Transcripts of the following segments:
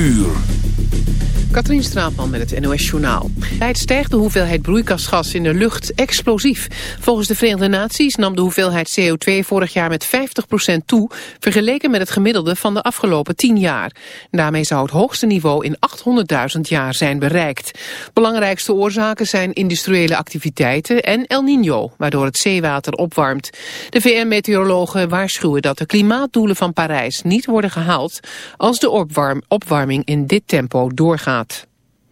uur. Katrien Straatman met het NOS Journaal. Het stijgt de hoeveelheid broeikasgas in de lucht explosief. Volgens de Verenigde Naties nam de hoeveelheid CO2 vorig jaar met 50% toe... vergeleken met het gemiddelde van de afgelopen 10 jaar. Daarmee zou het hoogste niveau in 800.000 jaar zijn bereikt. Belangrijkste oorzaken zijn industriële activiteiten en El Niño... waardoor het zeewater opwarmt. De VN-meteorologen waarschuwen dat de klimaatdoelen van Parijs niet worden gehaald... als de opwarm opwarming in dit tempo doorgaat.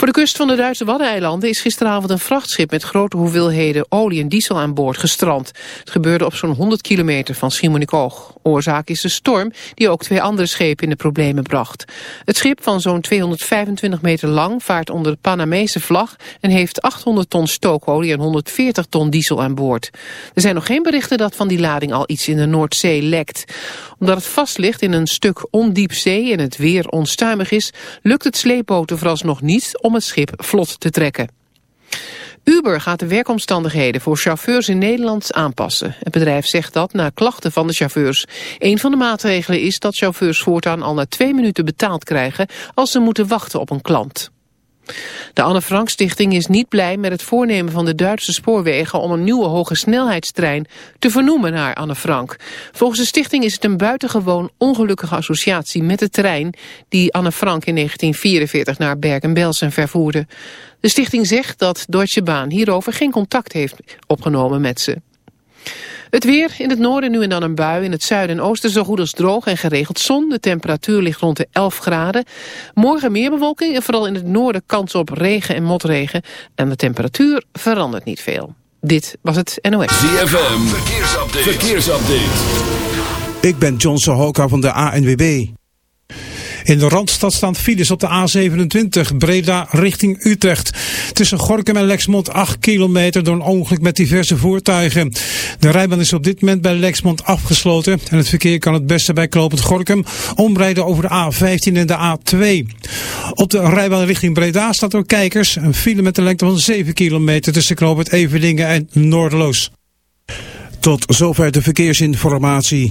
Voor de kust van de Duitse Waddeneilanden is gisteravond een vrachtschip met grote hoeveelheden olie en diesel aan boord gestrand. Het gebeurde op zo'n 100 kilometer van Schiermonnikoog. Oorzaak is de storm die ook twee andere schepen in de problemen bracht. Het schip van zo'n 225 meter lang vaart onder de Panamese vlag en heeft 800 ton stookolie en 140 ton diesel aan boord. Er zijn nog geen berichten dat van die lading al iets in de Noordzee lekt. Omdat het vast ligt in een stuk ondiep zee en het weer onstuimig is, lukt het sleepboten vooralsnog niet het schip vlot te trekken. Uber gaat de werkomstandigheden voor chauffeurs in Nederland aanpassen. Het bedrijf zegt dat na klachten van de chauffeurs. Een van de maatregelen is dat chauffeurs voortaan al na twee minuten betaald krijgen als ze moeten wachten op een klant. De Anne Frank Stichting is niet blij met het voornemen van de Duitse spoorwegen om een nieuwe hoge snelheidstrein te vernoemen naar Anne Frank. Volgens de stichting is het een buitengewoon ongelukkige associatie met de trein die Anne Frank in 1944 naar Bergen-Belsen vervoerde. De stichting zegt dat Deutsche Bahn hierover geen contact heeft opgenomen met ze. Het weer, in het noorden nu en dan een bui, in het zuiden en oosten zo goed als droog en geregeld zon. De temperatuur ligt rond de 11 graden. Morgen meer bewolking en vooral in het noorden kans op regen en motregen. En de temperatuur verandert niet veel. Dit was het NOS. ZFM, verkeersupdate. verkeersupdate. Ik ben John Sohoka van de ANWB. In de Randstad staan files op de A27 Breda richting Utrecht. Tussen Gorkum en Lexmond 8 kilometer door een ongeluk met diverse voertuigen. De rijbaan is op dit moment bij Lexmond afgesloten. En het verkeer kan het beste bij Klopend Gorkum omrijden over de A15 en de A2. Op de rijbaan richting Breda staat door kijkers een file met een lengte van 7 kilometer tussen Klopend Everdingen en Noordeloos. Tot zover de verkeersinformatie.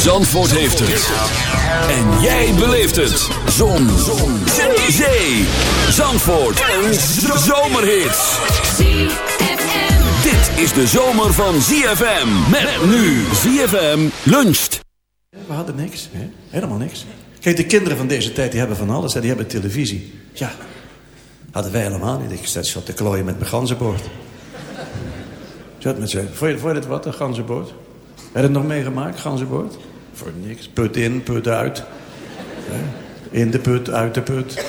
Zandvoort heeft het. En jij beleeft het. Zon. Zon. Zee. Zandvoort. Een zomerhit. Dit is de zomer van ZFM. Met nu ZFM luncht. We hadden niks, hè? helemaal niks. Kijk, de kinderen van deze tijd die hebben van alles. Hè? Die hebben televisie. Ja, hadden wij helemaal niet. Ik zat te klooien met mijn ganzenboord. Zat met z'n... Vond je, vond dit wat, een ganzenboord? Heb je het nog meegemaakt, ganzenboord? Voor niks. Put in, put uit. In de put, uit de put.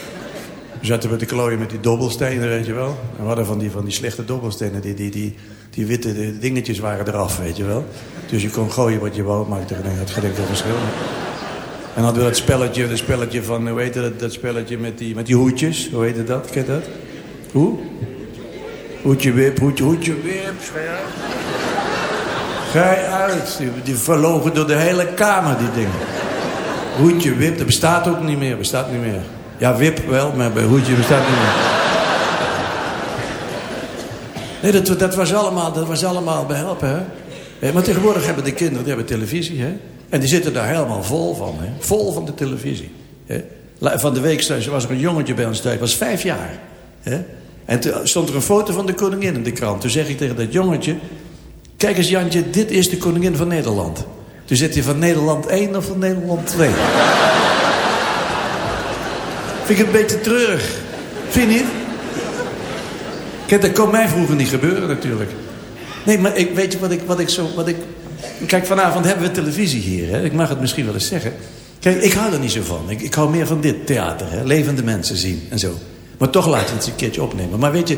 Zaten we te klooien met die dobbelstenen, weet je wel. En we hadden van die, van die slechte dobbelstenen. Die, die, die, die witte dingetjes waren eraf, weet je wel. Dus je kon gooien wat je wou, maakte het geen enkel verschil. En hadden we dat spelletje, dat spelletje van, hoe heet dat, dat spelletje met die, met die hoedjes. Hoe heet dat? Ken dat? Hoe? Hoedje wip, hoedje, hoedje wip. Je uit. Die, die verlogen door de hele kamer, die dingen. Hoedje, wip, dat bestaat ook niet meer. Bestaat niet meer. Ja, wip wel, maar bij hoedje bestaat niet meer. Nee, dat, dat, was allemaal, dat was allemaal behelpen, hè. Maar tegenwoordig hebben de kinderen, die hebben televisie, hè. En die zitten daar helemaal vol van, hè. Vol van de televisie. Hè? Van de week was er een jongetje bij ons thuis, was vijf jaar. Hè? En toen stond er een foto van de koningin in de krant. Toen zeg ik tegen dat jongetje... Kijk eens Jantje, dit is de koningin van Nederland. Toen zit hij van Nederland 1 of van Nederland 2. Vind ik een beetje treurig. Vind je niet? Kijk, dat kon mij vroeger niet gebeuren natuurlijk. Nee, maar ik, weet je wat ik, wat ik zo... Wat ik... Kijk, vanavond hebben we televisie hier. Hè? Ik mag het misschien wel eens zeggen. Kijk, ik hou er niet zo van. Ik, ik hou meer van dit theater. Hè? Levende mensen zien en zo. Maar toch laat je het een keertje opnemen. Maar weet je,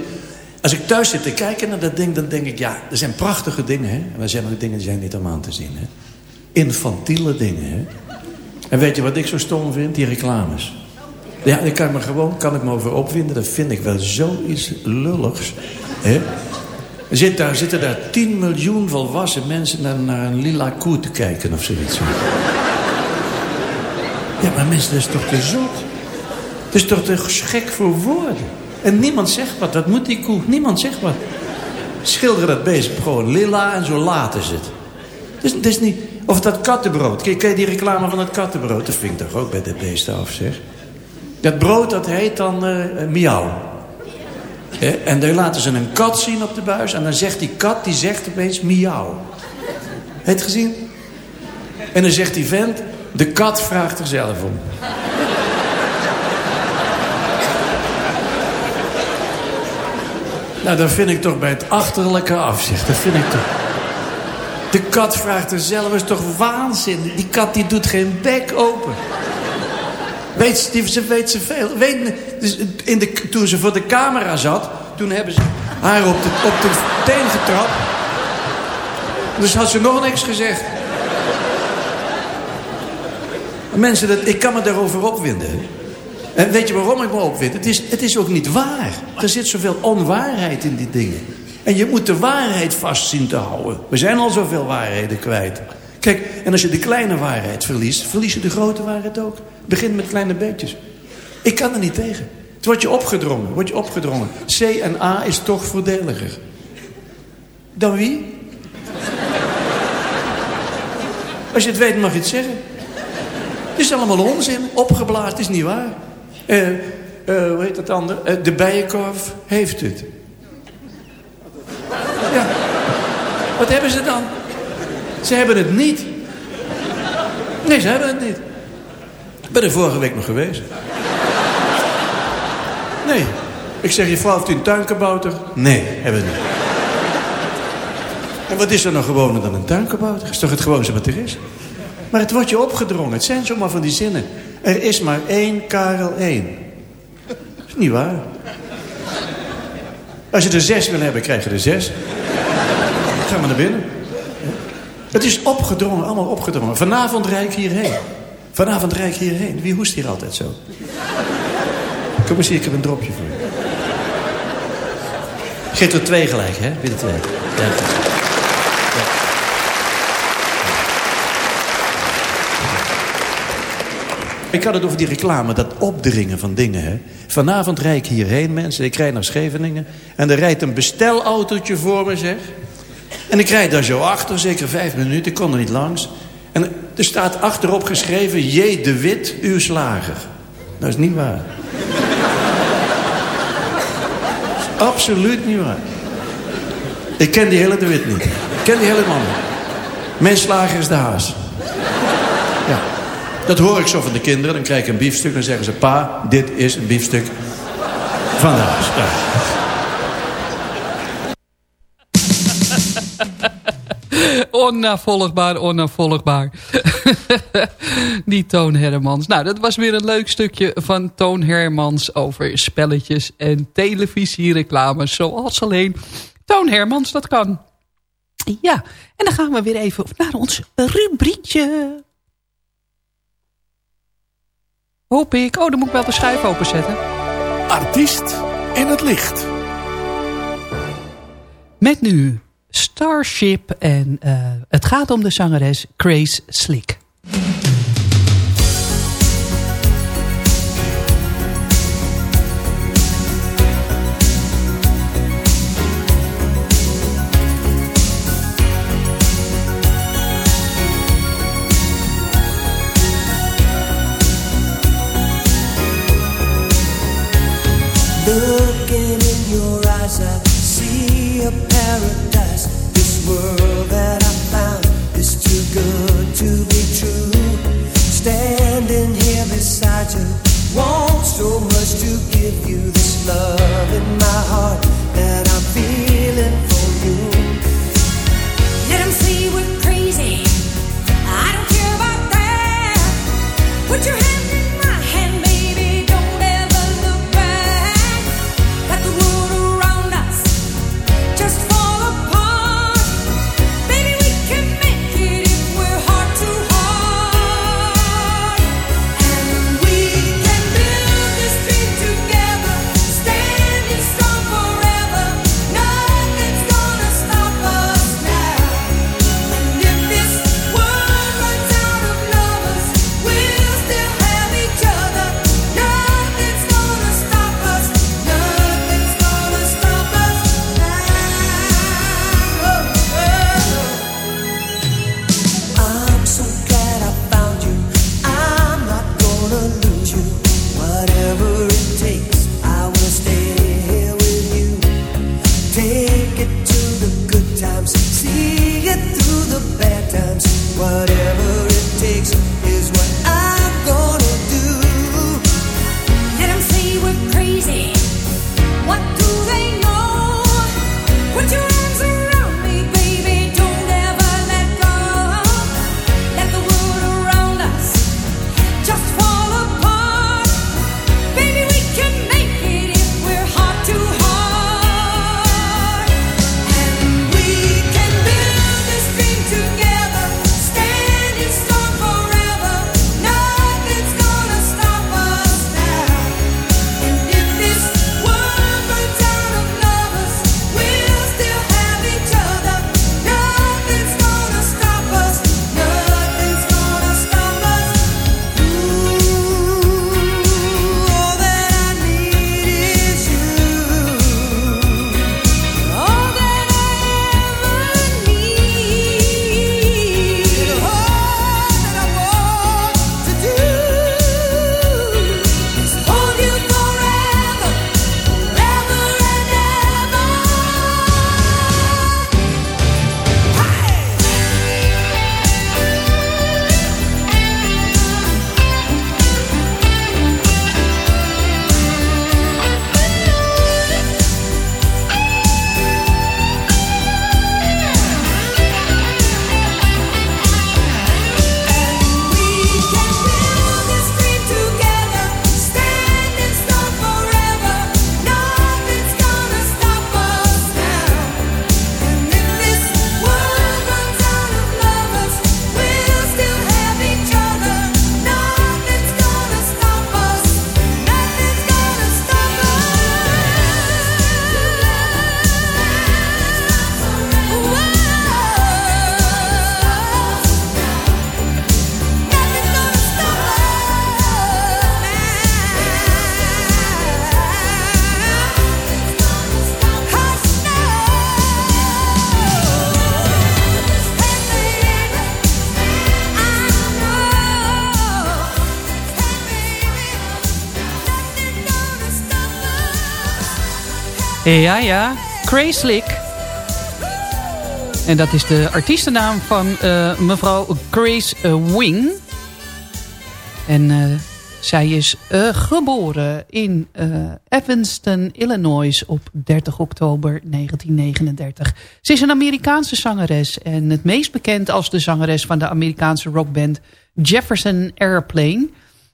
als ik thuis zit te kijken naar dat ding... dan denk ik, ja, er zijn prachtige dingen. Hè? Maar er zijn ook dingen die zijn niet om aan te zien. Hè? Infantiele dingen. Hè? En weet je wat ik zo stom vind? Die reclames. Ja, daar kan ik me gewoon kan ik me over opwinden. Dat vind ik wel zoiets lulligs. Hè? Zit daar, zitten daar 10 miljoen volwassen mensen naar, naar een lila koe te kijken of zoiets. Ja, maar mensen, dat is toch te zot? Dat is toch te gek voor woorden? En niemand zegt wat. Dat moet die koe. Niemand zegt wat. Schilderen dat beest gewoon lila en zo laten is, het is niet... Of dat kattenbrood. Kijk, je die reclame van het kattenbrood? Dat vind ik toch ook bij de beesten af, zeg. Dat brood, dat heet dan eh, miauw. En dan laten ze een kat zien op de buis. En dan zegt die kat, die zegt opeens miauw. Het gezien? En dan zegt die vent, de kat vraagt er zelf om. Nou, dat vind ik toch bij het achterlijke afzicht. Dat vind ik toch... De kat vraagt er zelf, is toch waanzin? Die kat die doet geen bek open. Weet ze, ze weet ze veel. Weet, dus in de, toen ze voor de camera zat, toen hebben ze haar op de, op de teen getrapt. Dus had ze nog niks gezegd. Mensen, dat, ik kan me daarover opwinden. En weet je waarom ik me opwind? Het is, het is ook niet waar. Er zit zoveel onwaarheid in die dingen. En je moet de waarheid vast zien te houden. We zijn al zoveel waarheden kwijt. Kijk, en als je de kleine waarheid verliest... verlies je de grote waarheid ook. Begin met kleine beetjes. Ik kan er niet tegen. Het wordt je opgedrongen. Wordt je opgedrongen. C en A is toch voordeliger. Dan wie? Als je het weet mag je het zeggen. Het is allemaal onzin. Opgeblazen is niet waar. Eh, eh, hoe heet dat ander? Eh, de bijenkorf heeft het. Ja. Wat hebben ze dan? Ze hebben het niet. Nee, ze hebben het niet. Ik ben er vorige week nog geweest. Nee. Ik zeg, je vrouw heeft een tuinkabouter? Nee, hebben we niet. En wat is er nou gewoner dan een tuinkabouter? is toch het gewoonste wat er is? Maar het wordt je opgedrongen. Het zijn zomaar van die zinnen. Er is maar één Karel één. Dat is niet waar. Als je er zes wil hebben, krijg je er zes. Ga maar naar binnen. Het is opgedrongen, allemaal opgedrongen. Vanavond rijd ik hierheen. Vanavond rijd ik hierheen. Wie hoest hier altijd zo? Kom eens hier, ik heb een dropje voor je. Geef er twee gelijk, hè? De twee. Ja. Ik had het over die reclame, dat opdringen van dingen. Hè. Vanavond rijd ik hierheen, mensen. Ik rijd naar Scheveningen. En er rijdt een bestelautootje voor me, zeg. En ik rijd daar zo achter, zeker vijf minuten. Ik kon er niet langs. En er staat achterop geschreven... J. de Wit, uw slager. Dat is niet waar. Absoluut niet waar. Ik ken die hele de Wit niet. Ik ken die hele man. Mijn slager is de haas. Ja. Dat hoor ik zo van de kinderen. Dan krijg ik een biefstuk. Dan zeggen ze, pa, dit is een biefstuk van de. Onnavolgbaar, onnavolgbaar. Die Toon Hermans. Nou, dat was weer een leuk stukje van Toon Hermans over spelletjes en televisiereclames. Zoals alleen Toon Hermans dat kan. Ja, en dan gaan we weer even naar ons rubriekje. Hoop ik. Oh, dan moet ik wel de schuif openzetten. Artiest in het licht. Met nu Starship en eh, het gaat om de zangeres Grace Slick. do Ja, ja. Grace Lick. En dat is de artiestennaam van eh, mevrouw Grace eh, Wing. En eh, zij is geboren in Evanston, Illinois op 30 oktober 1939. Ze is een Amerikaanse zangeres en het meest bekend als de zangeres van de Amerikaanse rockband Jefferson Airplane...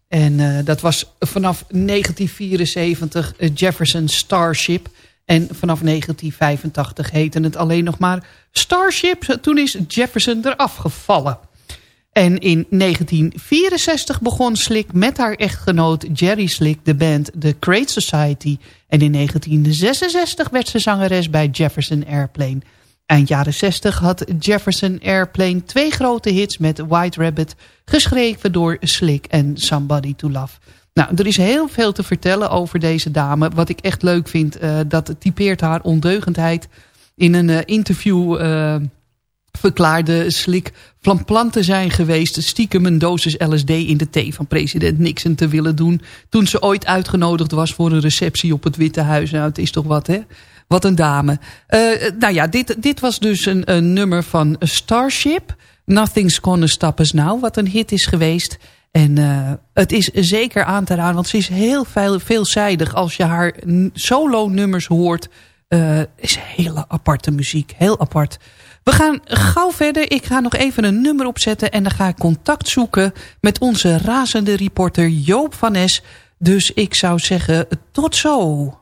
En dat was vanaf 1974 Jefferson Starship. En vanaf 1985 heette het alleen nog maar Starship. Toen is Jefferson eraf gevallen. En in 1964 begon Slick met haar echtgenoot Jerry Slick de band The Great Society. En in 1966 werd ze zangeres bij Jefferson Airplane. Eind jaren 60 had Jefferson Airplane twee grote hits met White Rabbit... geschreven door Slick en Somebody to Love. Nou, er is heel veel te vertellen over deze dame. Wat ik echt leuk vind, eh, dat typeert haar ondeugendheid. In een eh, interview eh, verklaarde Slik van plan te zijn geweest... stiekem een dosis LSD in de thee van president Nixon te willen doen... toen ze ooit uitgenodigd was voor een receptie op het Witte Huis. Nou, het is toch wat, hè? Wat een dame. nou ja, dit, dit was dus een, een nummer van Starship. Nothing's Gonna Stop Us Now, wat een hit is geweest... En eh, het is zeker aan te raden, want ze is heel veel, veelzijdig. Als je haar solo-nummers hoort, eh, is hele aparte muziek. Heel apart. We gaan gauw verder. Ik ga nog even een nummer opzetten en dan ga ik contact zoeken met onze razende reporter Joop van Nes. Dus ik zou zeggen, tot zo.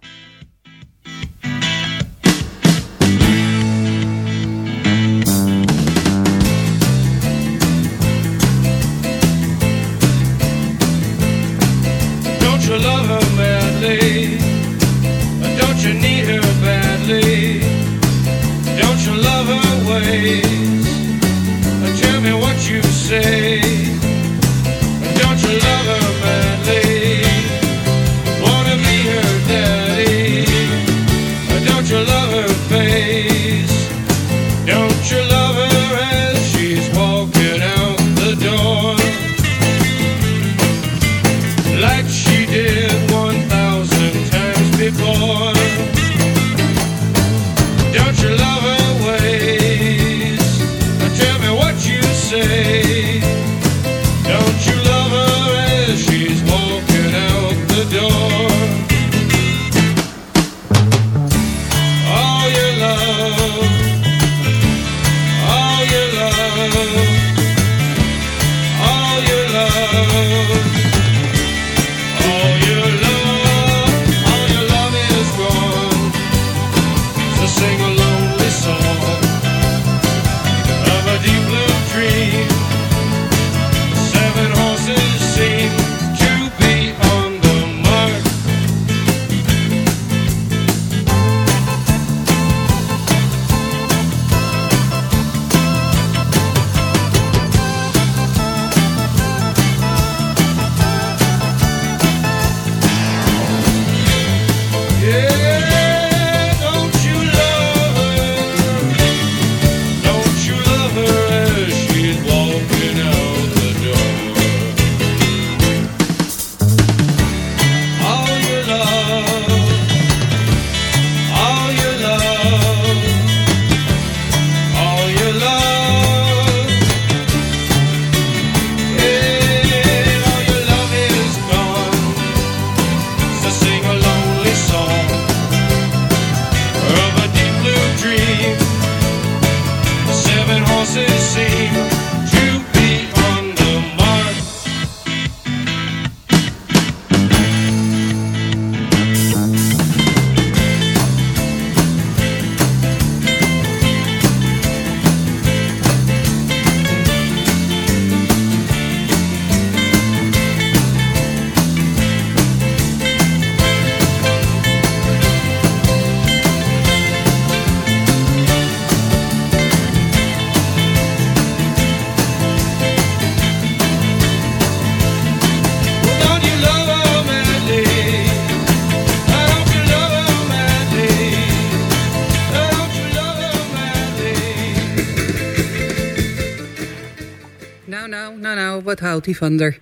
Wat houdt hij van der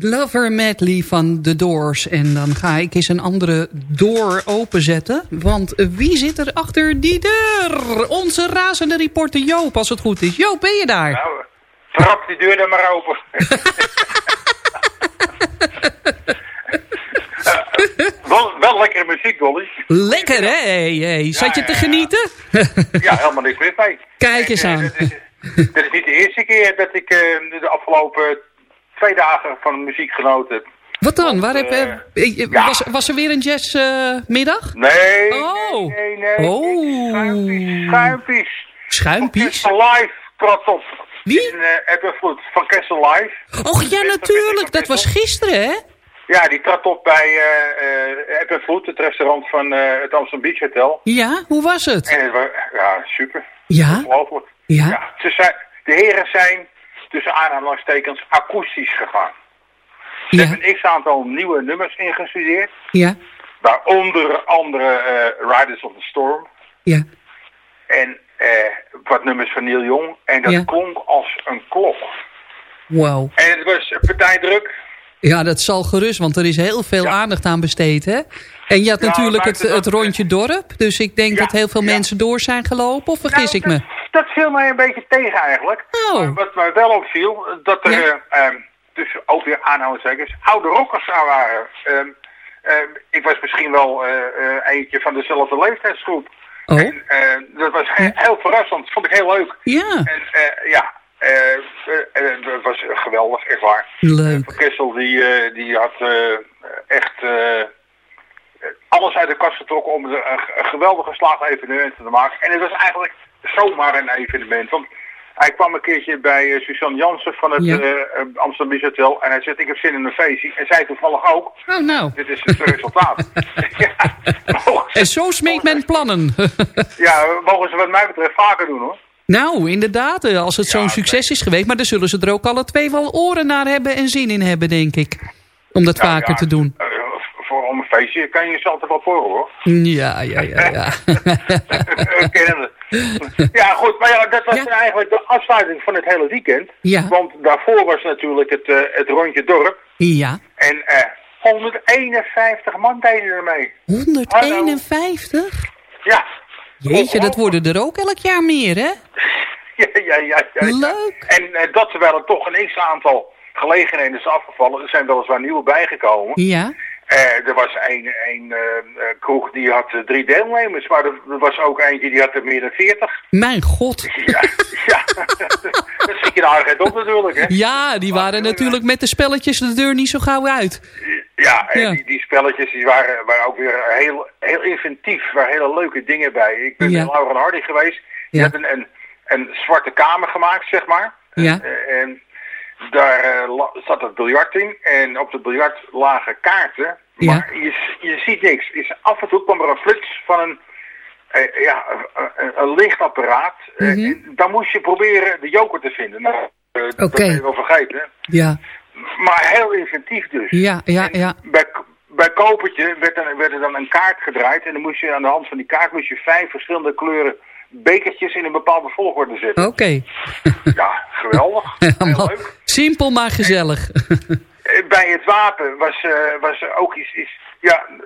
Lover Medley van The Doors. En dan ga ik eens een andere door openzetten. Want wie zit er achter die deur? Onze razende reporter Joop, als het goed is. Joop, ben je daar? Nou, trap die deur dan maar open. Eh, wel, wel lekkere muziek, Dolly. Lekker, hè? Hey, hey. Zat je te genieten? Ja, helemaal niks mis mee. Kijk eens aan. Dit is niet de eerste keer dat ik eh, de afgelopen twee dagen van muziek genoten. Wat dan? Waar heb, eh, eh, was, was er weer een jazzmiddag? Nee, Oh. nee, nee, nee. Oh. Schuimpies, schuimpies. Schuimpies? Live trad op. Wie? In Ebbenvloed van Kessel Live. Och ja, natuurlijk. Dat was gisteren, hè? Ja, die trad op bij uh, Ebbenvloed, het restaurant van uh, het Amsterdam Beach Hotel. Ja, hoe was het? En het was, ja, super. Ja? Ongelooflijk. Ja? ze zijn, de heren zijn tussen aanhalingstekens akoestisch gegaan. Ze Ja. hebben een x-aantal nieuwe nummers ingestudeerd. Ja, Waaronder andere eh, Riders of the Storm. ja. En eh, wat nummers van Neil Young. En dat Ja. klonk als een klok. Wow. En het was partijdruk. Ja, dat zal gerust, want er is heel veel aandacht aan besteed, hè? En je had natuurlijk het, het rondje dorp. Dus ik denk dat heel veel mensen door zijn gelopen. Of vergis ik me? Dat viel mij een beetje tegen eigenlijk. Oh. Wat mij wel opviel, dat er, Ja. eh, ehm, dus ook weer aanhalingstekens, oude rockers aan waren. Ehm, ehm, ik was misschien wel eh, eh, eentje van dezelfde leeftijdsgroep. Oh. En dat was he- heel verrassend, vond ik heel leuk. Ja. En eh, ja, het was geweldig, echt waar. Leuk. Kessel die, die had echt alles uit de kast getrokken om er een, een geweldig geslaagd evenement te maken. En het was eigenlijk zomaar een evenement. Want hij kwam een keertje bij eh, Suzanne Jansen van het Ja. eh, eh, Amsterdam Hotel. En hij zegt, ik heb zin in een feestje. En zij toevallig ook. Oh, nou. Dit is het resultaat. ja, mogen En zo smeekt men plannen. ja, mogen ze wat mij betreft vaker doen hoor. nou, inderdaad, als het zo'n succes is geweest. Maar dan zullen ze er ook alle twee wel oren naar hebben en zin in hebben, denk ik. Om dat vaker te doen. Om een feestje kan je jezelf altijd wel porren hoor. Ja, ja, ja, ja. Ja, goed, maar ja, dat was eigenlijk de afsluiting van het hele weekend. Ja. Want daarvoor was natuurlijk het, eh, het rondje dorp. ja. En eh 151 man deden ermee. 151? Ja. Jeetje, dat worden er ook elk jaar meer, hè? Ja, ja, ja. ja, ja. Leuk. En eh, dat terwijl er toch een x-aantal gelegenheden is afgevallen. Er zijn weliswaar nieuwe bijgekomen. Ja. Eh, er was een, een eh, eh, kroeg die had drie deelnemers, maar er, er was ook eentje die had er meer dan 40. Mijn god. Ja, ja. dat schiet je de aardigheid op natuurlijk, hè? Ja, die waren natuurlijk met de spelletjes de deur niet zo gauw uit. Ja, en Ja. Die, die spelletjes die waren, waren ook weer heel, heel inventief. Waren hele leuke dingen bij. Ik ben Ja. bij Laura Hardy geweest. Die Ja. had een, een, een zwarte kamer gemaakt, zeg maar. Ja. En daar eh, zat het biljart in. En op het biljart lagen kaarten. Ja. Maar je, je ziet niks. Is, af en toe kwam er een flits van een, eh, ja, een, lichtapparaat. Eh, Mhm. en dan moest je proberen de joker te vinden. Nou, eh, dat ben je wel vergeten. Ja, Maar heel inventief dus. ja, ja, ja. Bij, bij Kopertje werd, dan, werd er dan een kaart gedraaid. En dan moest je aan de hand van die kaart moest je vijf verschillende kleuren bekertjes in een bepaalde volgorde zetten. Oké. Ja, geweldig. Heel leuk. Simpel maar gezellig. Eh, Bij het wapen was, eh, was ook iets, iets, ja, een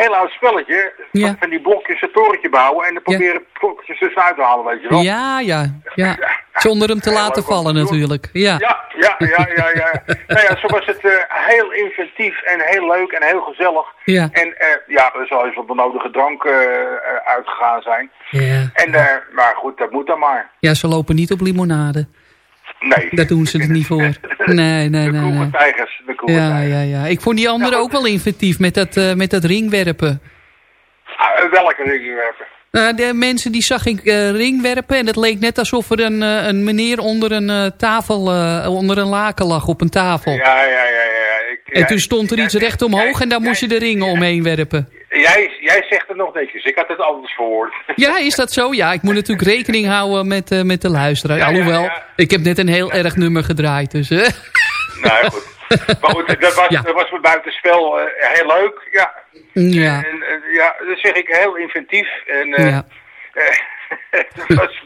heel oud spelletje. Van, Ja. van die blokjes een torentje bouwen en dan proberen blokjes dus uit te halen, weet je wel. Ja, ja, ja. Zonder hem te laten vallen natuurlijk. Ja. Ja, ja, ja, ja, ja. nou ja, zo was het eh, heel inventief en heel leuk en heel gezellig. Ja. En eh, ja, er zal eens wat de nodige drank eh, uitgegaan zijn. Ja. En, maar goed, dat moet dan maar. Ja, ze lopen niet op limonade. Nee. Daar doen ze het niet voor. Nee, nee, nee. De nee. kroegentijgers, de Ja, ja, ja. Ik vond die andere ook wel inventief met dat, eh, met dat ringwerpen. Ah, welke ringwerpen? Nou, de mensen die zag ik eh, ringwerpen en het leek net alsof er een, eh, een meneer onder een eh, tafel, eh, onder een laken lag op een tafel. Ja, ja, ja, ja. Ik, En ja, toen stond er iets recht omhoog en daar moest je de ringen omheen werpen. Jij, jij zegt het nog netjes. Ik had het anders verwoord. Ja, is dat zo? Ja, ik moet natuurlijk rekening houden met, eh, met de luisteraar. Ja, Alhoewel, ja. ik heb net een heel erg nummer gedraaid. Dus, eh. nou goed. Maar goed, dat was, dat was met buitenspel eh, heel leuk. Ja. ja. En, ja, dat zeg ik heel inventief. En, Ja. het was,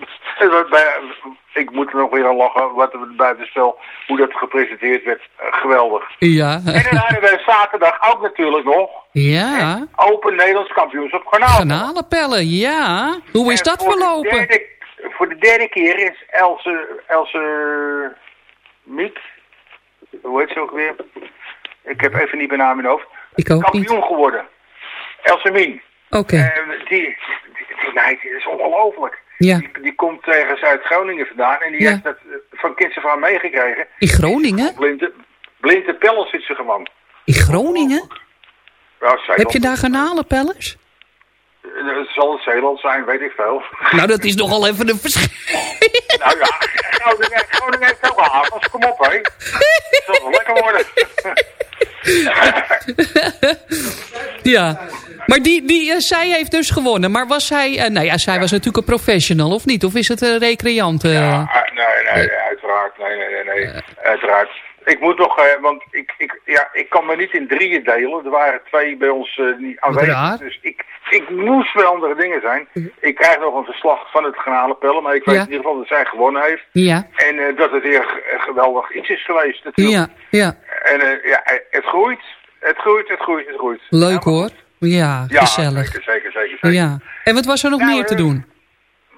ik moet er nog weer aan lachen, wat er buitenspel, hoe dat gepresenteerd werd. Eh, geweldig. Ja. En dan hadden we zaterdag ook natuurlijk nog Ja. Open Nederlands kampioenschap garnaal. Garnalenpellen, ja. Hoe is En dat voor de verlopen? derde- voor de derde keer is Else, Else Miek, hoe heet ze ook weer? Ik heb even niet mijn naam in mijn hoofd. Ik ook niet. Kampioen geworden. Else Mien. Oké. En die, die, die meid is ongelooflijk. Ja. Die, tegen Zuid-Groningen vandaan en die Ja. heeft dat eh, van kinds af aan meegekregen. In Groningen? Blinde, blinde pellen zit ze gewoon. In Groningen? Ja. Heb je daar garnalenpellers? Eh, Het zal Zeeland zijn, weet ik veel. Nou, dat is nogal even een verschil. nou ja, Groningen, Groningen heeft ook havens, kom op hé. Het zal wel lekker worden. Ja. Maar die, die, eh, zij heeft dus gewonnen. Maar was zij... eh, nou ja, zij was natuurlijk een professional, of niet? Of is het een recreant? eh? Ja, nee, nee, uiteraard. Nee, nee, nee, nee. Uiteraard. Ik moet nog, eh, want ik, ik, ja, ik kan me niet in drieën delen. Er waren twee bij ons niet aanwezig. Raar. Dus ik, ik moest bij andere dingen zijn. Ik krijg nog een verslag van het granalenpellen, maar ik weet Ja. in ieder geval dat zij gewonnen heeft. Ja, En eh, dat het weer geweldig iets is geweest natuurlijk. ja, ja. En eh, ja, het groeit. Het groeit, het groeit, het groeit. Leuk hoor. Ja, gezellig. zeker, zeker, zeker. zeker. Ja. En wat was er nog Nou, meer te eh, doen?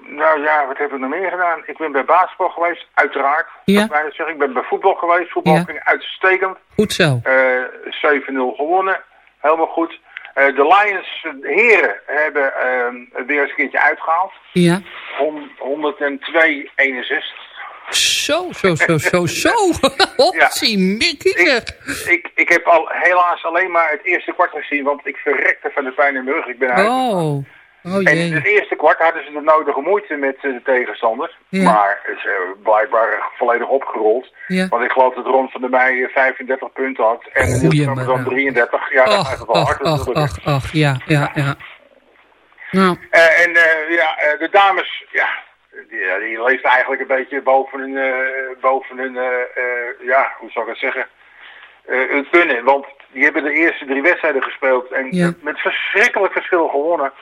Nou ja, wat heb ik nog meer gedaan? Ik ben bij basketbal geweest, uiteraard. Ja. Dat zeggen. Ik ben bij voetbal geweest. Voetbal Ja. ging uitstekend. Goed zo. Eh 7-0 gewonnen. Helemaal goed. Eh, de Lions eh, heren hebben eh, weer eens een keertje uitgehaald. Ja. Hon- 102-61. Zo, zo, zo, zo, zo. Optie, Mickey. Ik, ik heb al helaas alleen maar het eerste kwart gezien, want ik verrekte van de pijn in mijn rug. Ik ben uit. Oh. Oh En in het eerste kwart hadden ze de nodige moeite met eh, de tegenstander. Ja. Maar ze hebben blijkbaar volledig opgerold. Ja. Want ik geloof dat Ron van der Meij eh, 35 punten had. En Niels Kammer dan middag. 33. Ja, dat gaat wel hard ach, ach, ach. Ja, ja, ja. Nou, Eh, en eh, ja, eh, de dames, ja, die, ja, die leeft eigenlijk een beetje boven hun, eh, boven hun eh, eh, ja, hoe zou ik het zeggen, hun kunnen. Want die hebben de eerste drie wedstrijden gespeeld en Ja. met verschrikkelijk verschil gewonnen.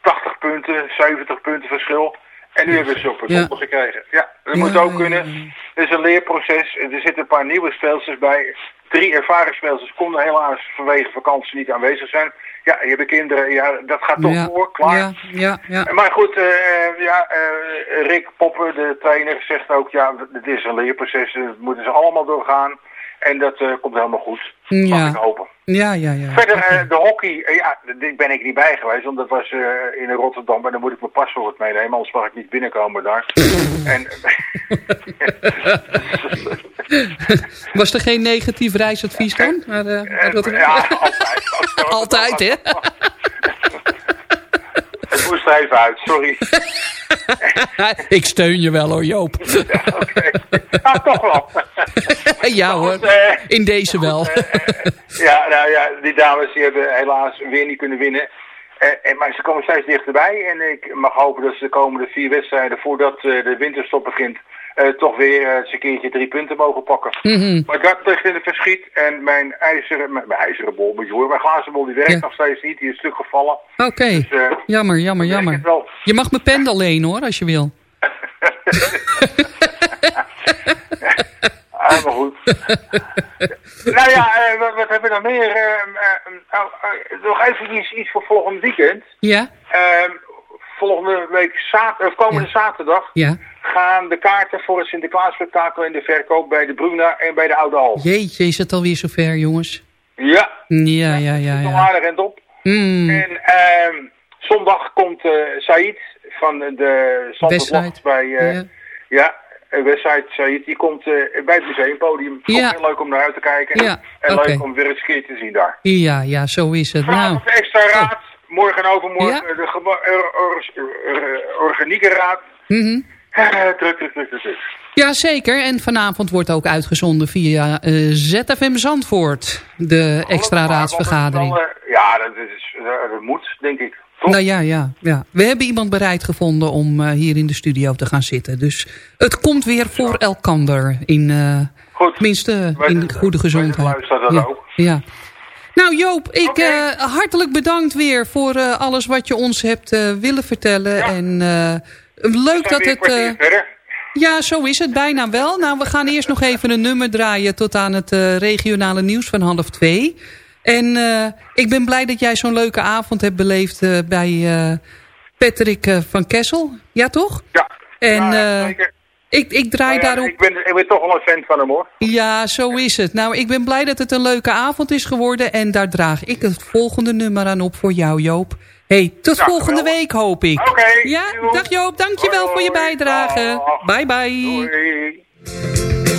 80 punten, 70 punten verschil. En nu hebben ze op het Ja. gekregen. Ja, dat Ja, moet ook ja, kunnen. Het is een leerproces. Er zitten een paar nieuwe speelsters bij. Drie ervaren speelsters konden helaas vanwege vakantie niet aanwezig zijn. Ja, je hebt kinderen, ja, dat gaat toch ja, voor, klaar. ja, ja, ja. Maar goed, eh, ja, eh, Rick Poppen, de trainer, zegt ook, ja, het is een leerproces, dat moeten ze allemaal doorgaan. En dat eh, komt helemaal goed, mag Ja. ik hopen. Ja, ja, ja. Verder, eh, de hockey, eh, ja, daar ben ik niet bij geweest, want dat was in Rotterdam. En dan moet ik mijn paspoort meenemen, anders mag ik niet binnenkomen daar. en, Was er geen negatief reisadvies dan? Ja, altijd. Altijd, hè? Het moest er even uit, sorry. Ik steun je wel hoor, Joop. Ah, toch wel. ja hoor, eh, in deze wel. Ja, nou ja, die dames die hebben helaas weer niet kunnen winnen. Eh, en, maar ze komen steeds dichterbij. En ik mag hopen dat ze de komende vier wedstrijden, voordat eh, de winterstop begint, eh, toch weer eh, eens een keertje drie punten mogen pakken. Mhm. Maar dat ligt in het verschiet. En mijn ijzeren, mijn, mijn ijzeren bol moet je horen. Mijn glazen bol die werkt Ja. nog steeds niet. Die is stuk gevallen. Oké, Dus, eh, jammer, jammer, jammer. Je mag mijn pen alleen hoor, als je wil. Helemaal goed. nou ja, eh, wat, wat hebben we nog meer? Eh, eh, eh, nog even iets, iets voor volgend weekend. Ja? Ehm, volgende week zaterdag, of komende zaterdag Ja. gaan de kaarten voor het Sinterklaasspectakel in de verkoop bij de Bruna en bij de Oude Hal. Jeetje, is het alweer zover jongens? Ja, Ja, ja, ja, nog ja. aardig en op. Mm, En ehm, zondag komt eh Said van de. Zandvoort bij, eh, Ja. ja, eh, Westside Said, die komt bij het museumpodium. Ja. Heel leuk om naar uit te kijken. Ja, En leuk om weer eens een keer te zien daar. Ja, ja, zo is het. Nou, extra raad, morgen en overmorgen Ja. de gewa- or- or- organieke raad. mhm. Eh, druk, druk, druk, druk, druk. Ja, zeker. En vanavond wordt ook uitgezonden via eh, ZFM Zandvoort. De extra raadsvergadering. eh, ja, dat, is, eh, dat moet, denk ik. Nou ja, ja, ja. We hebben iemand bereid gevonden om eh, hier in de studio te gaan zitten. Dus het komt weer voor elkander. In, eh Goed. tenminste, in goede gezondheid. dat ja, ook. ja. Nou Joop, ik eh, hartelijk bedankt weer voor eh, alles wat je ons hebt eh, willen vertellen. Ja. En leuk dat het... ja, zo is het bijna wel. Nou, we gaan eerst nog even een nummer draaien tot aan het regionale nieuws van half twee. En ik ben blij dat jij zo'n leuke avond hebt beleefd bij Patrick van Kessel. Ja, toch? Ja. En Ja, zeker. Ik, ik draai Nou ja, daarop... ik, ben, ik ben toch wel een fan van hem hoor. Ja, zo is het. Nou, ik ben blij dat het een leuke avond is geworden. En daar draag ik het volgende nummer aan op voor jou, Joop. hey, tot Ja, volgende week, hoop ik. Oké, Ja, dag Joop. Dankjewel Hoi, voor je bijdrage. Dag. Bye, bye. Doei.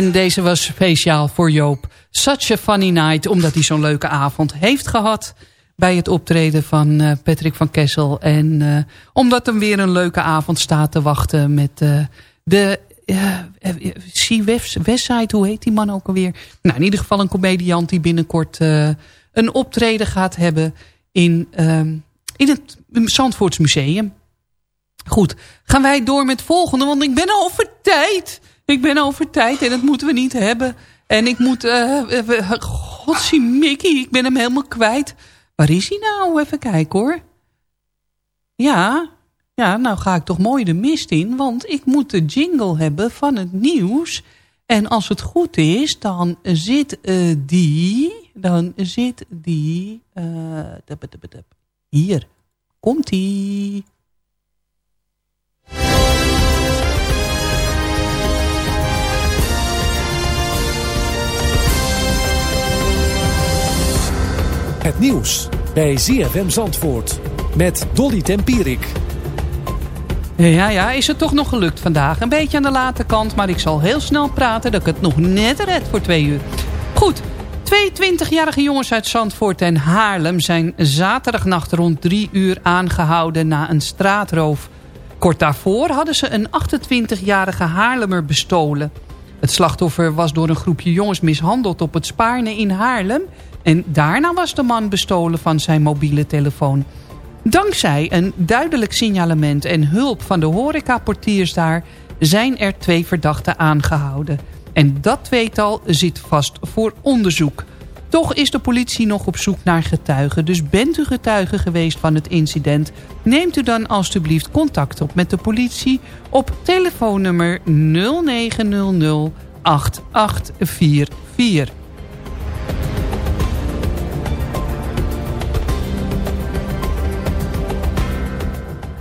En deze was speciaal voor Joop. Such a funny night, omdat hij zo'n leuke avond heeft gehad... bij het optreden van eh, Patrick van Kessel. En eh, omdat hem weer een leuke avond staat te wachten met eh, de... Uh, Westside, hoe heet die man ook alweer? Nou, in ieder geval een comediant die binnenkort een optreden gaat hebben... in, ehm, in het Zandvoorts Museum. Goed, gaan wij door met het volgende, want ik ben over tijd. Ik ben over tijd en dat moeten we niet hebben. En ik moet... Uh, Godsie Mickey, ik ben hem helemaal kwijt. Waar is hij nou? Even kijken hoor. Ja, ja, nou ga ik toch mooi de mist in. Want ik moet de jingle hebben van het nieuws. En als het goed is, dan zit eh, die... Dan zit die... eh, dup, dup, dup, Het nieuws bij ZFM Zandvoort met Dolly Tempierik. Ja, ja, is het toch nog gelukt vandaag. Een beetje aan de late kant, maar ik zal heel snel praten... dat ik het nog net red voor twee uur. Goed, twee 20-jarige jongens uit Zandvoort en Haarlem... zijn zaterdagnacht rond drie uur aangehouden na een straatroof. Kort daarvoor hadden ze een 28-jarige Haarlemmer bestolen. Het slachtoffer was door een groepje jongens mishandeld op het Spaarne in Haarlem... en daarna was de man bestolen van zijn mobiele telefoon... Dankzij een duidelijk signalement en hulp van de horecaportiers daar... zijn er twee verdachten aangehouden. En dat tweetal zit vast voor onderzoek. Toch is de politie nog op zoek naar getuigen. Dus bent u getuige geweest van het incident... neemt u dan alstublieft contact op met de politie... op telefoonnummer 0900 8844.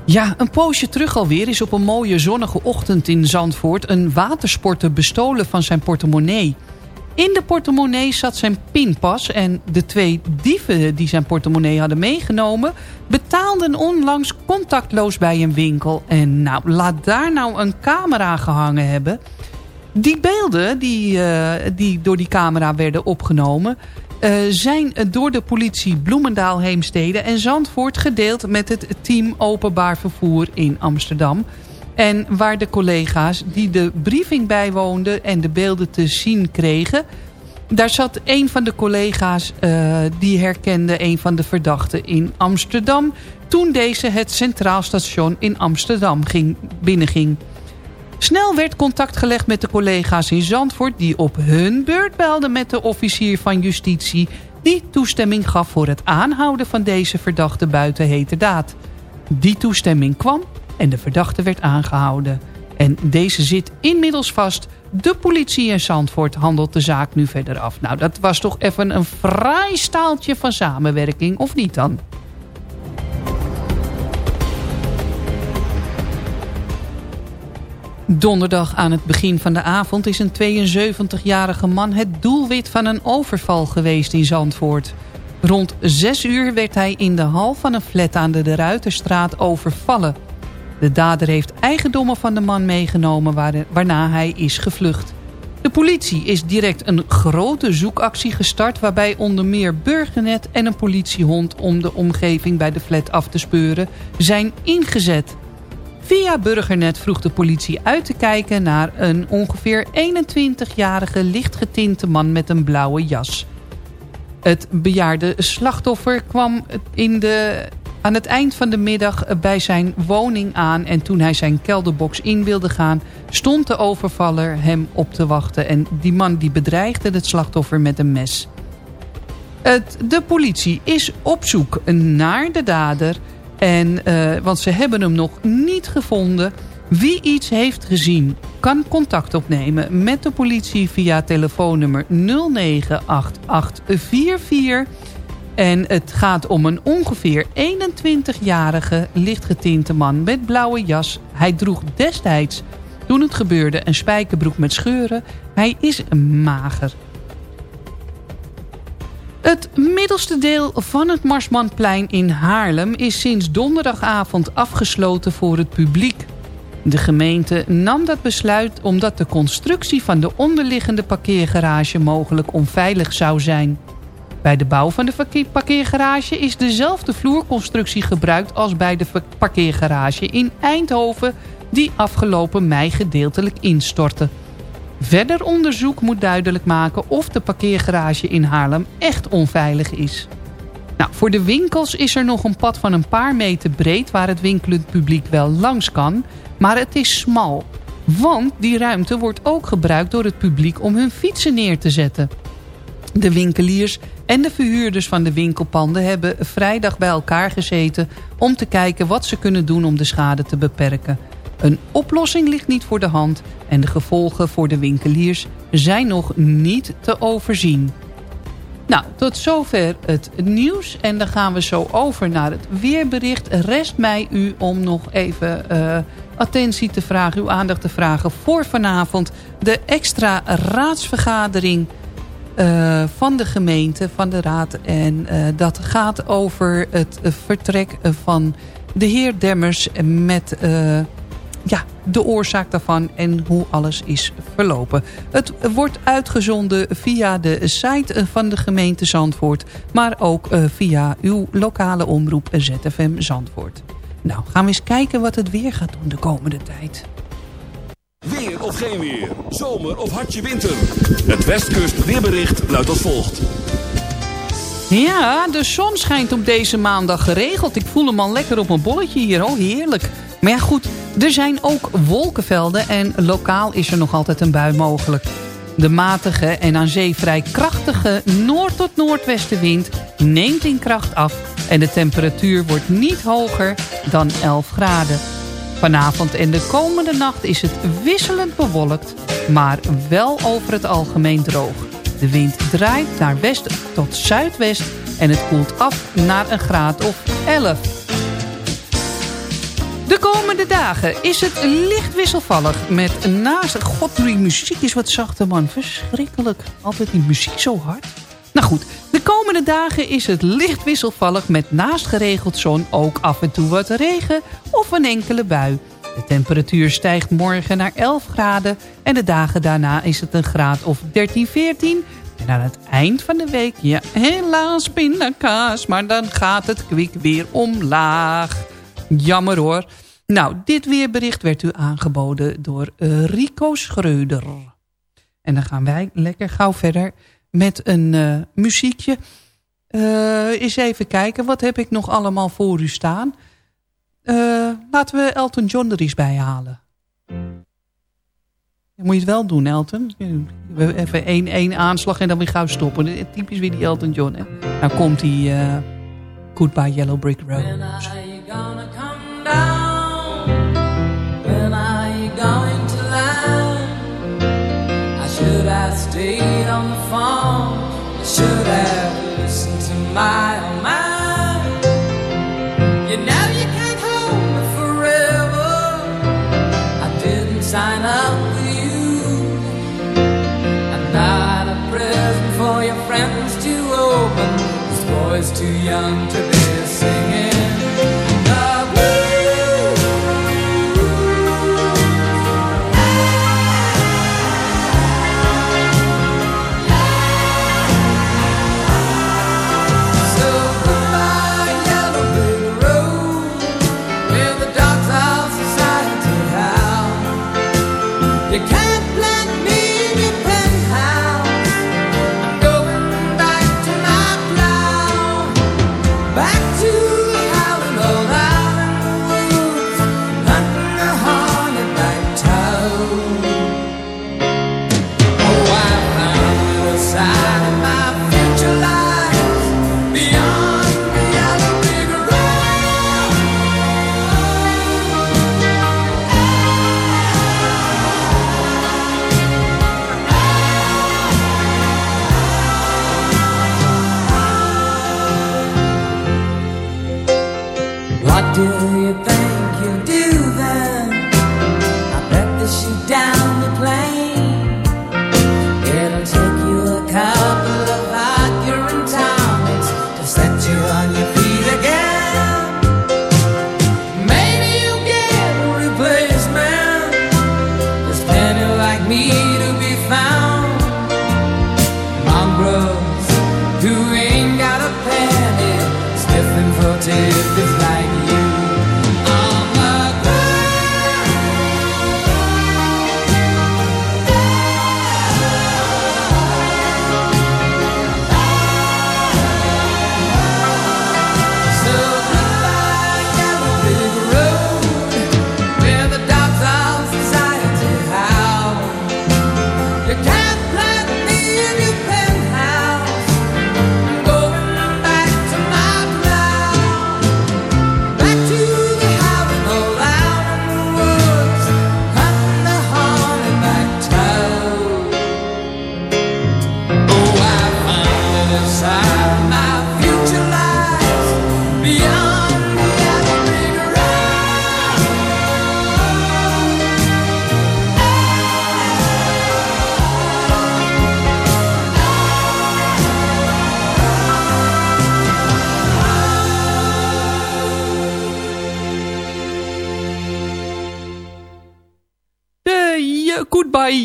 Ja, een poosje terug alweer is op een mooie zonnige ochtend in Zandvoort... een watersporter bestolen van zijn portemonnee. In de portemonnee zat zijn pinpas en de twee dieven die zijn portemonnee hadden meegenomen... betaalden onlangs contactloos bij een winkel. En nou, laat daar nou een camera gehangen hebben... Die beelden die, eh, die door die camera werden opgenomen... eh, zijn door de politie Bloemendaal, Heemstede en Zandvoort gedeeld... met het team Openbaar Vervoer in Amsterdam. En waar de collega's die de briefing bijwoonden en de beelden te zien kregen... daar zat een van de collega's eh, die herkende een van de verdachten in Amsterdam... toen deze het Centraal Station in Amsterdam ging, binnenging... Snel werd contact gelegd met de collega's in Zandvoort... die op hun beurt belden met de officier van justitie... die toestemming gaf voor het aanhouden van deze verdachte buiten heterdaad. Die toestemming kwam en de verdachte werd aangehouden. En deze zit inmiddels vast. De politie in Zandvoort handelt de zaak nu verder af. Nou, dat was toch even een fraai staaltje van samenwerking, of niet dan? Donderdag aan het begin van de avond is een 72-jarige man het doelwit van een overval geweest in Zandvoort. Rond 6 uur werd hij in de hal van een flat aan de De Ruiterstraat overvallen. De dader heeft eigendommen van de man meegenomen waar- waarna hij is gevlucht. De politie is direct een grote zoekactie gestart... waarbij onder meer Burgernet en een politiehond... om de omgeving bij de flat af te speuren zijn ingezet. Via Burgernet vroeg de politie uit te kijken naar een ongeveer 21-jarige lichtgetinte man met een blauwe jas. Het bejaarde slachtoffer kwam in de, aan het eind van de middag bij zijn woning aan... en toen hij zijn kelderbox in wilde gaan... stond de overvaller hem op te wachten... en die man die bedreigde het slachtoffer met een mes. Het, de politie is op zoek naar de dader... En, eh, want ze hebben hem nog niet gevonden. Wie iets heeft gezien kan contact opnemen met de politie via telefoonnummer 098844. En het gaat om een ongeveer 21-jarige lichtgetinte man met blauwe jas. Hij droeg destijds, toen het gebeurde, een spijkerbroek met scheuren. Hij is mager. Het middelste deel van het Marsmanplein in Haarlem is sinds donderdagavond afgesloten voor het publiek. De gemeente nam dat besluit omdat de constructie van de onderliggende parkeergarage mogelijk onveilig zou zijn. Bij de bouw van de parkeergarage is dezelfde vloerconstructie gebruikt als bij de parkeergarage in Eindhoven die afgelopen mei gedeeltelijk instortte. Verder onderzoek moet duidelijk maken of de parkeergarage in Haarlem echt onveilig is. Nou, voor de winkels is er nog een pad van een paar meter breed... waar het winkelend publiek wel langs kan, maar het is smal. Want die ruimte wordt ook gebruikt door het publiek om hun fietsen neer te zetten. De winkeliers en de verhuurders van de winkelpanden hebben vrijdag bij elkaar gezeten... om te kijken wat ze kunnen doen om de schade te beperken. Een oplossing ligt niet voor de hand en de gevolgen voor de winkeliers zijn nog niet te overzien. Nou, tot zover het nieuws. En dan gaan we zo over naar het weerbericht. Rest mij u om nog even eh, attentie te vragen, uw aandacht te vragen... voor vanavond de extra raadsvergadering eh, van de gemeente, van de raad. En eh, dat gaat over het vertrek van de heer Demmers met... ja, de oorzaak daarvan en hoe alles is verlopen. Het wordt uitgezonden via de site van de gemeente Zandvoort... maar ook eh, via uw lokale omroep ZFM Zandvoort. Nou, gaan we eens kijken wat het weer gaat doen de komende tijd. Weer of geen weer. Zomer of hartje winter. Het Westkust weerbericht luidt als volgt. Ja, de zon schijnt op deze maandag geregeld. Ik voel hem al lekker op mijn bolletje hier. Oh, heerlijk. Maar ja, goed, er zijn ook wolkenvelden en lokaal is er nog altijd een bui mogelijk. De matige en aan zee vrij krachtige noord- tot noordwestenwind neemt in kracht af... en de temperatuur wordt niet hoger dan 11 graden. Vanavond en de komende nacht is het wisselend bewolkt, maar wel over het algemeen droog. De wind draait naar west tot zuidwest en het koelt af naar een graad of 11. De komende dagen is het licht wisselvallig met naast... God, die muziek is wat zachter, man. Verschrikkelijk. Altijd die muziek zo hard. Nou goed, de komende dagen is het licht wisselvallig... met naast geregeld zon ook af en toe wat regen of een enkele bui. De temperatuur stijgt morgen naar 11 graden... en de dagen daarna is het een graad of 13, 14... En aan het eind van de week, ja, helaas pindakaas... maar dan gaat het kwik weer omlaag. Jammer hoor. Nou, dit weerbericht werd u aangeboden door eh, Rico Schreuder. En dan gaan wij lekker gauw verder met een eh, muziekje. Eh eens even kijken, wat heb ik nog allemaal voor u staan? Laten we Elton John er eens bij halen. Moet je het wel doen, Elton. Even één, één aanslag en dan weer gauw stoppen. Typisch weer die Elton John, hè. Nou komt die Goodbye Yellow Brick Road. Have on the phone. I should have listened to my own mind. You know you can't hold me forever. I didn't sign up with you. I'm not a present for your friends to open. This boy's too young to be singing.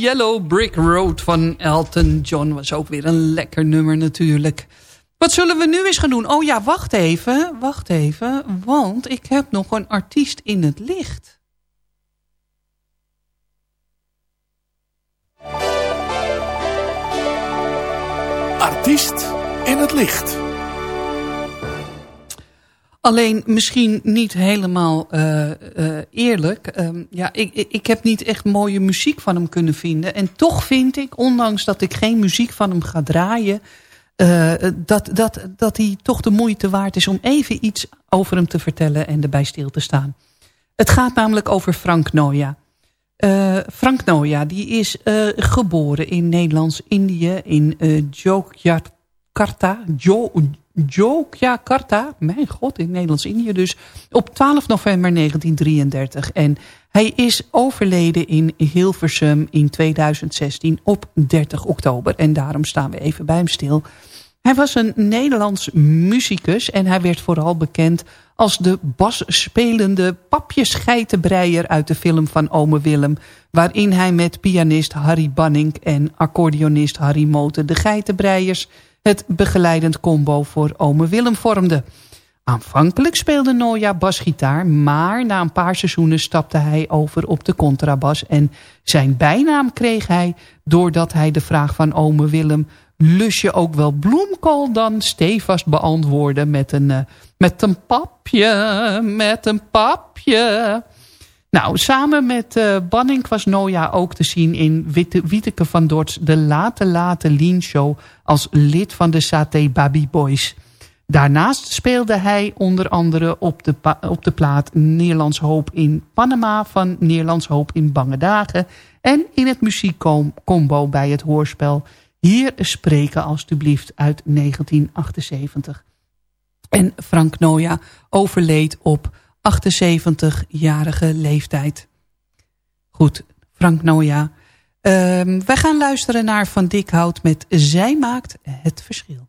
Yellow Brick Road van Elton John was ook weer een lekker nummer natuurlijk. Wat zullen we nu eens gaan doen? Oh ja, wacht even, wacht even, want ik heb nog een artiest in het licht. Artiest in het licht. Alleen misschien niet helemaal eh, eh, eerlijk. Ehm, ja, ik, ik, heb niet echt mooie muziek van hem kunnen vinden. En toch vind ik, ondanks dat ik geen muziek van hem ga draaien... eh, dat, dat, dat hij toch de moeite waard is om even iets over hem te vertellen... en erbij stil te staan. Het gaat namelijk over Frank Noya. Frank Noya die is geboren in Nederlands-Indië... in Jogjakarta. Jo, Jogjakarta, mijn god, in Nederlands-Indië dus... op 12 november 1933. En hij is overleden in Hilversum in 2016 op 30 oktober. En daarom staan we even bij hem stil... Hij was een Nederlands muzikus en hij werd vooral bekend als de basspelende papjesgeitenbreier uit de film van Ome Willem, waarin hij met pianist Harry Banning en accordeonist Harry Moten de geitenbreiers het begeleidend combo voor Ome Willem vormde. Aanvankelijk speelde Noja basgitaar, maar na een paar seizoenen stapte hij over op de contrabas. En zijn bijnaam kreeg hij doordat hij de vraag van ome Willem... lus je ook wel bloemkool dan stevast beantwoordde met een, eh, met een papje, met een papje... Nou, samen met uh, Banning was Noja ook te zien in Witte, Wieteke van Dorts... de late late Lean Show als lid van de Saté Baby Boys... Daarnaast speelde hij onder andere op de, op de plaat Nederlands Hoop in Panama van Nederlands Hoop in Bange Dagen en in het muziekcombo bij het hoorspel Hier spreken alstublieft uit 1978. En Frank Noja overleed op 78-jarige leeftijd. Goed, Frank Noja. Um, wij gaan luisteren naar Van Dikhout met Zij maakt het verschil.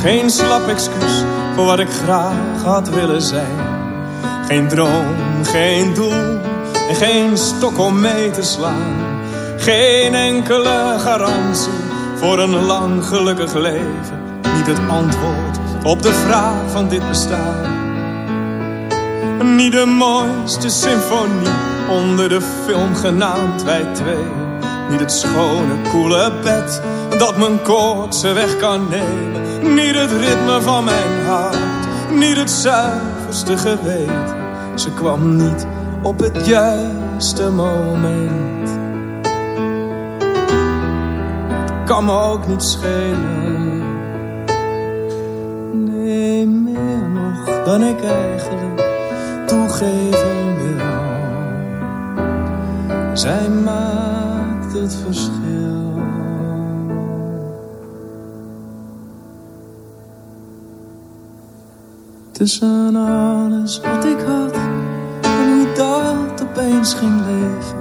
Geen slap excuus voor wat ik graag had willen zijn. Geen droom, geen doel en geen stok om mee te slaan. Geen enkele garantie voor een lang gelukkig leven. Niet het antwoord op de vraag van dit bestaan. Niet de mooiste symfonie onder de film genaamd wij twee. Niet het schone, koele bed dat mijn koortse weg kan nemen. Niet het ritme van mijn hart, niet het zuiverste geweten. Ze kwam niet op het juiste moment. Het kan me ook niet schelen. Nee, meer nog dan ik eigenlijk toegeven wil. Zij maakt het verschil. Tussen alles wat ik had en hoe dat opeens ging leven.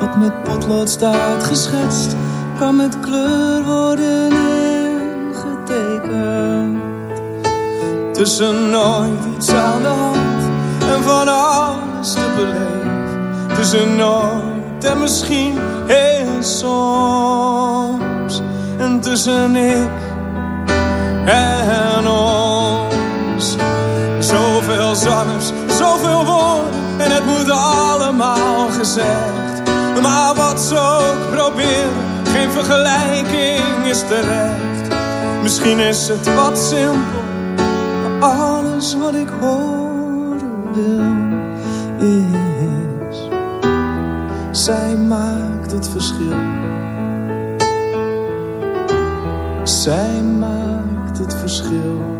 Wat met potlood staat geschetst, kan met kleur worden ingetekend. Tussen nooit iets aan de hand en van alles te beleven. Tussen nooit en misschien heel soms. En tussen ik en ons. Zangers, zoveel woorden en het moet allemaal gezegd. Maar wat ze ook proberen, geen vergelijking is terecht. Misschien is het wat simpel, maar alles wat ik horen wil is... Zij maakt het verschil. Zij maakt het verschil.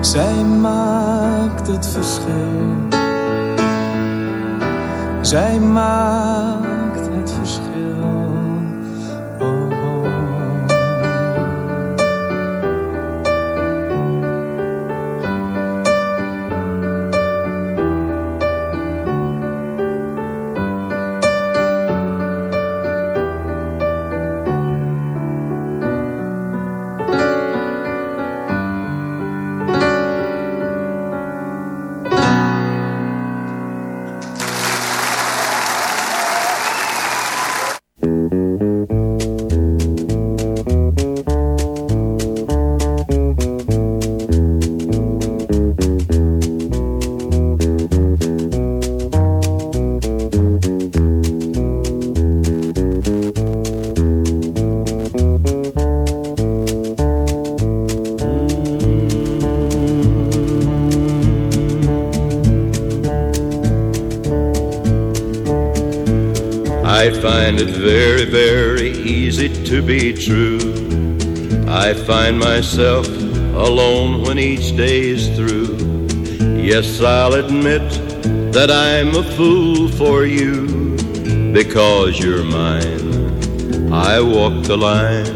Zij maakt het verschil. Zij maakt find it very, very easy to be true. I find myself alone when each day is through. Yes, I'll admit that I'm a fool for you because you're mine. I walk the line.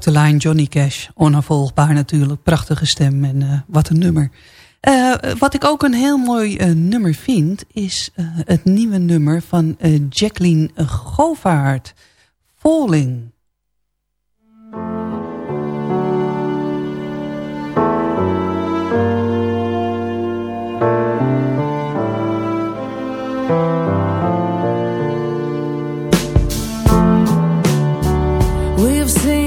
The Line, Johnny Cash. Onafvolgbaar natuurlijk. Prachtige stem en eh, wat een nummer. Eh, wat ik ook een heel mooi eh, nummer vind... is het nieuwe nummer van Jacqueline Govaert. Falling. We've seen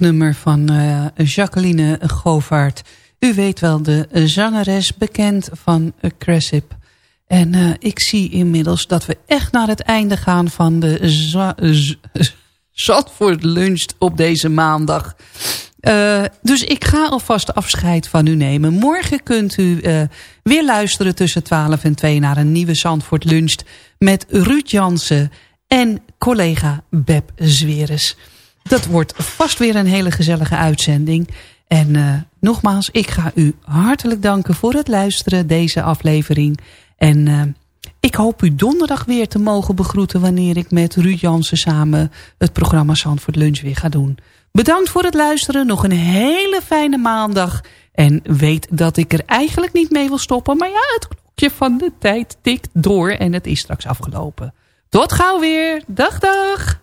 nummer van eh, Jacqueline Govaert. U weet wel, de zangeres bekend van uh, Cressip. En eh, ik zie inmiddels dat we echt naar het einde gaan van de Zandvoort Lunch op deze maandag. Eh, dus ik ga alvast afscheid van u nemen. Morgen kunt u eh, weer luisteren tussen 12 en 2 naar een nieuwe Zandvoort Lunch met Ruud Jansen en collega Beb Zweres. Dat wordt vast weer een hele gezellige uitzending. En eh, nogmaals, ik ga u hartelijk danken voor het luisteren deze aflevering. En eh, ik hoop u donderdag weer te mogen begroeten... wanneer ik met Ruud Jansen samen het programma Zandvoort Lunch weer ga doen. Bedankt voor het luisteren. Nog een hele fijne maandag. En weet dat ik er eigenlijk niet mee wil stoppen. Maar ja, het klokje van de tijd tikt door en het is straks afgelopen. Tot gauw weer. Dag, dag.